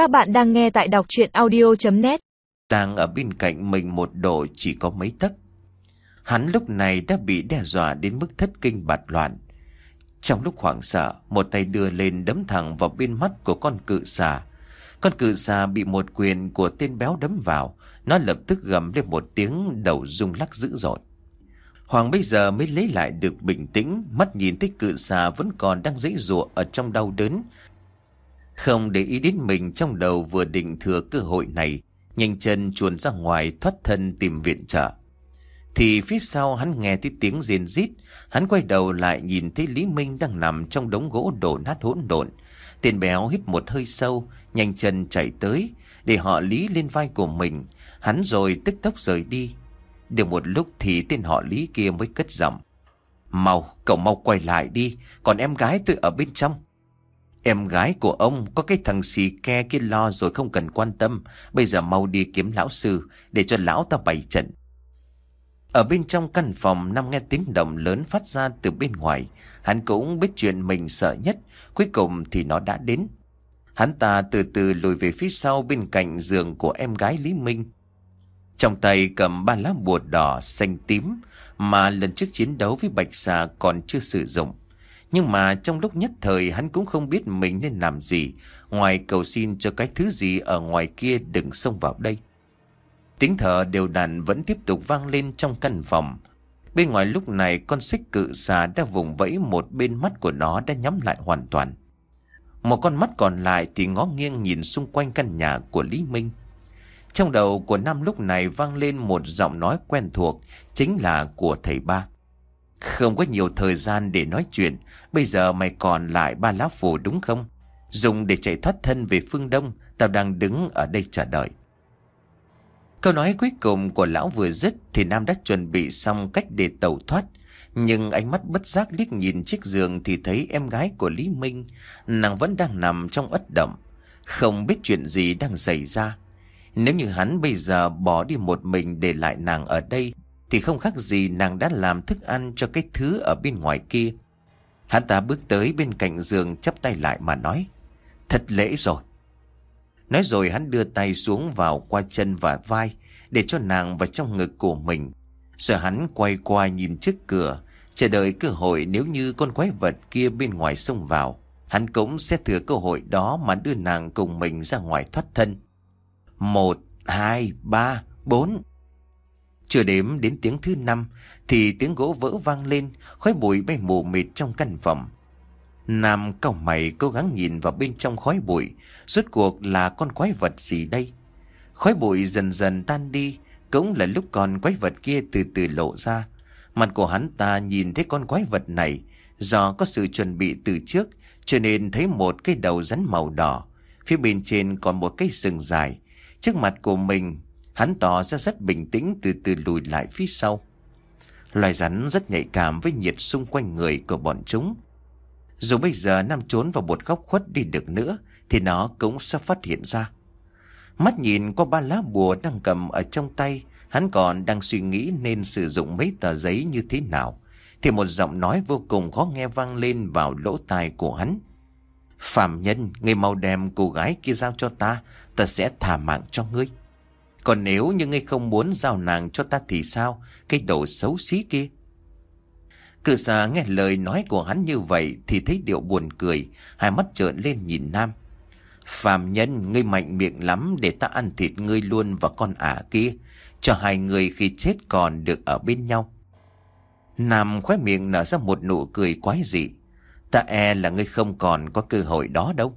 Các bạn đang nghe tại đọc chuyện audio.net Đang ở bên cạnh mình một độ chỉ có mấy tấc. Hắn lúc này đã bị đe dọa đến mức thất kinh bạt loạn. Trong lúc hoảng sợ, một tay đưa lên đấm thẳng vào bên mắt của con cự xà. Con cự xà bị một quyền của tên béo đấm vào, nó lập tức gầm lên một tiếng đầu rung lắc dữ dội. Hoàng bây giờ mới lấy lại được bình tĩnh, mắt nhìn thấy cự xà vẫn còn đang dãy rụa ở trong đau đớn. Không để ý đến mình trong đầu vừa định thừa cơ hội này, nhanh chân chuồn ra ngoài thoát thân tìm viện trợ. Thì phía sau hắn nghe thấy tiếng rên rít, hắn quay đầu lại nhìn thấy Lý Minh đang nằm trong đống gỗ đổ nát hỗn độn. Tên béo hít một hơi sâu, nhanh chân chạy tới, để họ Lý lên vai của mình, hắn rồi tức tốc rời đi. Được một lúc thì tên họ Lý kia mới cất giọng. Mau, cậu mau quay lại đi, còn em gái tôi ở bên trong. Em gái của ông có cái thằng xì ke kia lo rồi không cần quan tâm. Bây giờ mau đi kiếm lão sư để cho lão ta bày trận. Ở bên trong căn phòng Nam nghe tiếng động lớn phát ra từ bên ngoài. Hắn cũng biết chuyện mình sợ nhất. Cuối cùng thì nó đã đến. Hắn ta từ từ lùi về phía sau bên cạnh giường của em gái Lý Minh. Trong tay cầm ba lá bùa đỏ xanh tím mà lần trước chiến đấu với Bạch Xà còn chưa sử dụng. Nhưng mà trong lúc nhất thời hắn cũng không biết mình nên làm gì ngoài cầu xin cho cái thứ gì ở ngoài kia đừng xông vào đây. Tiếng thở đều đặn vẫn tiếp tục vang lên trong căn phòng. Bên ngoài lúc này con xích cự xà đã vùng vẫy một bên mắt của nó đã nhắm lại hoàn toàn. Một con mắt còn lại thì ngó nghiêng nhìn xung quanh căn nhà của Lý Minh. Trong đầu của Nam lúc này vang lên một giọng nói quen thuộc, chính là của thầy ba. Không có nhiều thời gian để nói chuyện, bây giờ mày còn lại ba lá phù đúng không? Dùng để chạy thoát thân về phương Đông, tao đang đứng ở đây chờ đợi. Câu nói cuối cùng của lão vừa dứt thì Nam đã chuẩn bị xong cách để tẩu thoát. Nhưng ánh mắt bất giác liếc nhìn chiếc giường thì thấy em gái của Lý Minh, nàng vẫn đang nằm trong ất động, không biết chuyện gì đang xảy ra. Nếu như hắn bây giờ bỏ đi một mình để lại nàng ở đây thì không khác gì nàng đã làm thức ăn cho cái thứ ở bên ngoài kia. Hắn ta bước tới bên cạnh giường chắp tay lại mà nói. Thật lễ rồi. Nói rồi hắn đưa tay xuống vào qua chân và vai để cho nàng vào trong ngực của mình. Rồi hắn quay qua nhìn trước cửa, chờ đợi cơ hội nếu như con quái vật kia bên ngoài xông vào. Hắn cũng sẽ thừa cơ hội đó mà đưa nàng cùng mình ra ngoài thoát thân. Một, hai, ba, bốn. Chưa đếm đến tiếng thứ năm thì tiếng gỗ vỡ vang lên, khói bụi bay mù mịt trong căn phòng. Nam cau mày cố gắng nhìn vào bên trong khói bụi, rốt cuộc là con quái vật gì đây? Khói bụi dần dần tan đi, cũng là lúc con quái vật kia từ từ lộ ra. Mặt của hắn ta nhìn thấy con quái vật này, do có sự chuẩn bị từ trước, cho nên thấy một cái đầu rắn màu đỏ. Phía bên trên còn một cái sừng dài. Trước mặt của mình, hắn tỏ ra rất bình tĩnh từ từ lùi lại phía sau. Loài rắn rất nhạy cảm với nhiệt xung quanh người của bọn chúng. Dù bây giờ Nam trốn vào một góc khuất đi được nữa, thì nó cũng sẽ phát hiện ra. Mắt nhìn qua ba lá bùa đang cầm ở trong tay, hắn còn đang suy nghĩ nên sử dụng mấy tờ giấy như thế nào. Thì một giọng nói vô cùng khó nghe vang lên vào lỗ tai của hắn. Phạm nhân, người màu đem cô gái kia giao cho ta, ta sẽ thả mạng cho ngươi. Còn nếu như ngươi không muốn giao nàng cho ta thì sao? Cái đồ xấu xí kia. Cự xà nghe lời nói của hắn như vậy thì thấy điệu buồn cười, hai mắt trợn lên nhìn Nam. Phạm nhân, ngươi mạnh miệng lắm để ta ăn thịt ngươi luôn và con ả kia, cho hai người khi chết còn được ở bên nhau. Nam khóe miệng nở ra một nụ cười quái dị. Ta e là ngươi không còn có cơ hội đó đâu.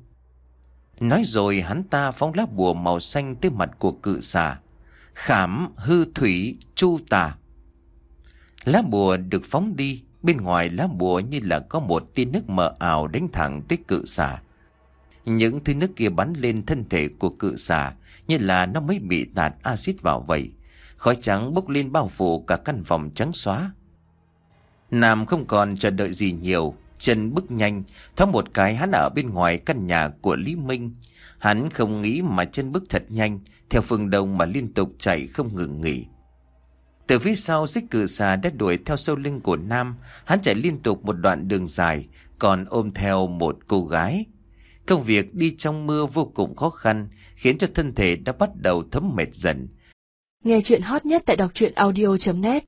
Nói rồi hắn ta phóng lá bùa màu xanh tới mặt của cự xà. Khảm, hư thủy, chu tà. Lá bùa được phóng đi, bên ngoài lá bùa như là có một tia nước mờ ảo đánh thẳng tới cự xà. Những thứ nước kia bắn lên thân thể của cự xà như là nó mới bị tạt axit vào vậy. Khói trắng bốc lên bao phủ cả căn phòng trắng xóa. Nam không còn chờ đợi gì nhiều, chân bước nhanh, thoáng một cái hắn ở bên ngoài căn nhà của Lý Minh. Hắn không nghĩ mà chân bước thật nhanh, theo phương đông mà liên tục chạy không ngừng nghỉ. Từ phía sau xích cử xà đã đuổi theo sau lưng của Nam, hắn chạy liên tục một đoạn đường dài, còn ôm theo một cô gái. Công việc đi trong mưa vô cùng khó khăn, khiến cho thân thể đã bắt đầu thấm mệt dần. Nghe chuyện hot nhất tại đọc truyện audio.net